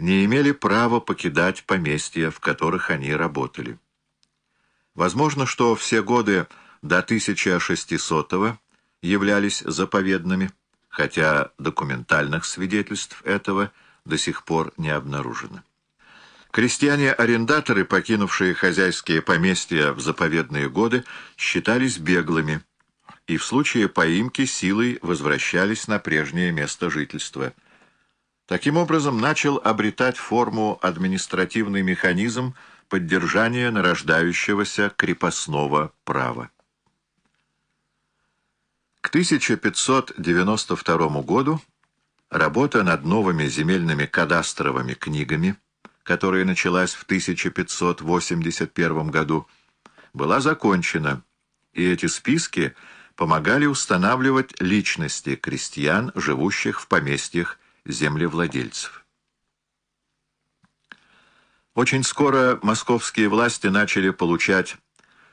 не имели права покидать поместья, в которых они работали. Возможно, что все годы до 1600 являлись заповедными, хотя документальных свидетельств этого до сих пор не обнаружено. Крестьяне-арендаторы, покинувшие хозяйские поместья в заповедные годы, считались беглыми и в случае поимки силой возвращались на прежнее место жительства. Таким образом, начал обретать форму административный механизм поддержания нарождающегося крепостного права. К 1592 году работа над новыми земельными кадастровыми книгами – которая началась в 1581 году, была закончена, и эти списки помогали устанавливать личности крестьян, живущих в поместьях землевладельцев. Очень скоро московские власти начали получать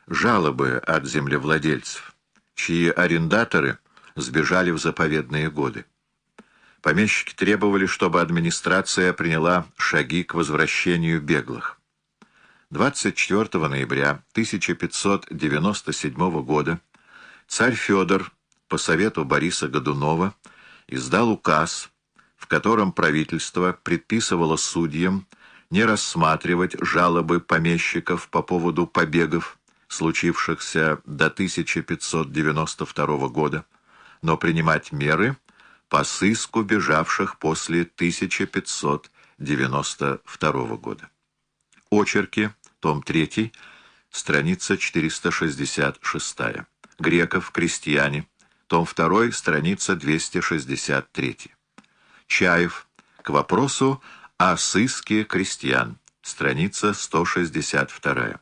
жалобы от землевладельцев, чьи арендаторы сбежали в заповедные годы. Помещики требовали, чтобы администрация приняла шаги к возвращению беглых. 24 ноября 1597 года царь Федор по совету Бориса Годунова издал указ, в котором правительство предписывало судьям не рассматривать жалобы помещиков по поводу побегов, случившихся до 1592 года, но принимать меры – по сыску бежавших после 1592 года. Очерки, том 3, страница 466. Греков, крестьяне, том 2, страница 263. Чаев, к вопросу о сыске крестьян, страница 162.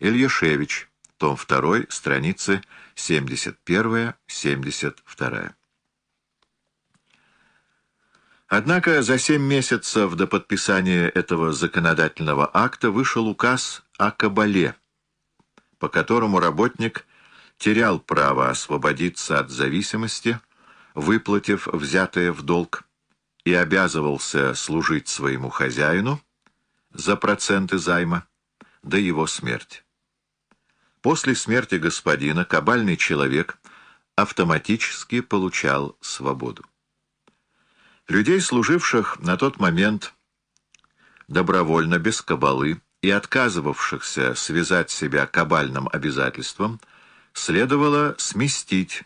Ильяшевич, том 2, страницы 71-72. Однако за семь месяцев до подписания этого законодательного акта вышел указ о кабале, по которому работник терял право освободиться от зависимости, выплатив взятое в долг, и обязывался служить своему хозяину за проценты займа до его смерти. После смерти господина кабальный человек автоматически получал свободу. Людей, служивших на тот момент добровольно, без кабалы, и отказывавшихся связать себя кабальным обязательством, следовало сместить,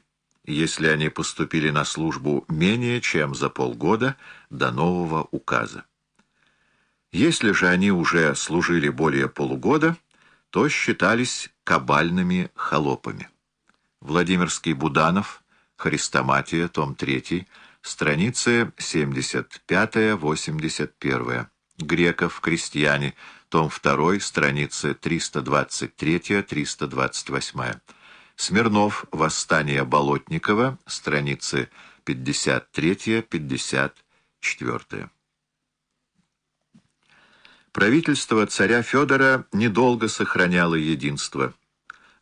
если они поступили на службу менее чем за полгода до нового указа. Если же они уже служили более полугода, то считались кабальными холопами. Владимирский Буданов, Христоматия, том 3, Страницы 75-81. Греков, крестьяне, том 2, страницы 323-328. Смирнов, Восстание Болотникова, страницы 53-54. Правительство царя Федора недолго сохраняло единство.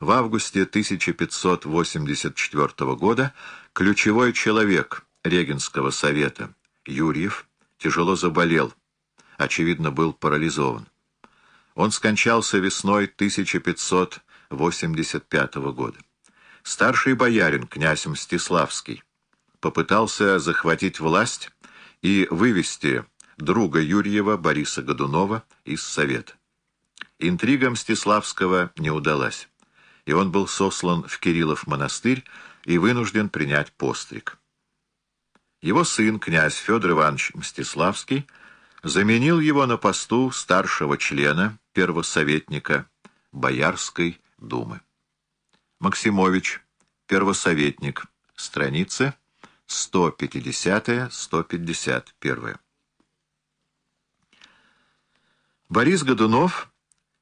В августе 1584 года ключевой человек – Регенского совета Юрьев тяжело заболел, очевидно, был парализован. Он скончался весной 1585 года. Старший боярин, князь Мстиславский, попытался захватить власть и вывести друга Юрьева Бориса Годунова из Совета. Интрига Мстиславского не удалась, и он был сослан в Кириллов монастырь и вынужден принять постриг. Его сын, князь Федор Иванович Мстиславский, заменил его на посту старшего члена, первосоветника Боярской думы. Максимович, первосоветник, страницы 150-151. Борис Годунов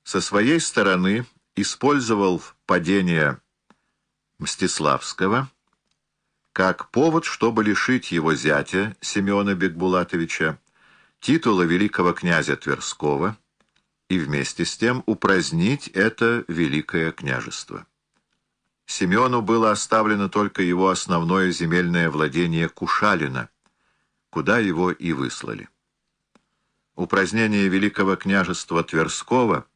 со своей стороны использовал падение Мстиславского как повод, чтобы лишить его зятя Семена Бекбулатовича титула великого князя Тверского и вместе с тем упразднить это великое княжество. Семену было оставлено только его основное земельное владение Кушалина, куда его и выслали. упразднение Великого княжества Тверского —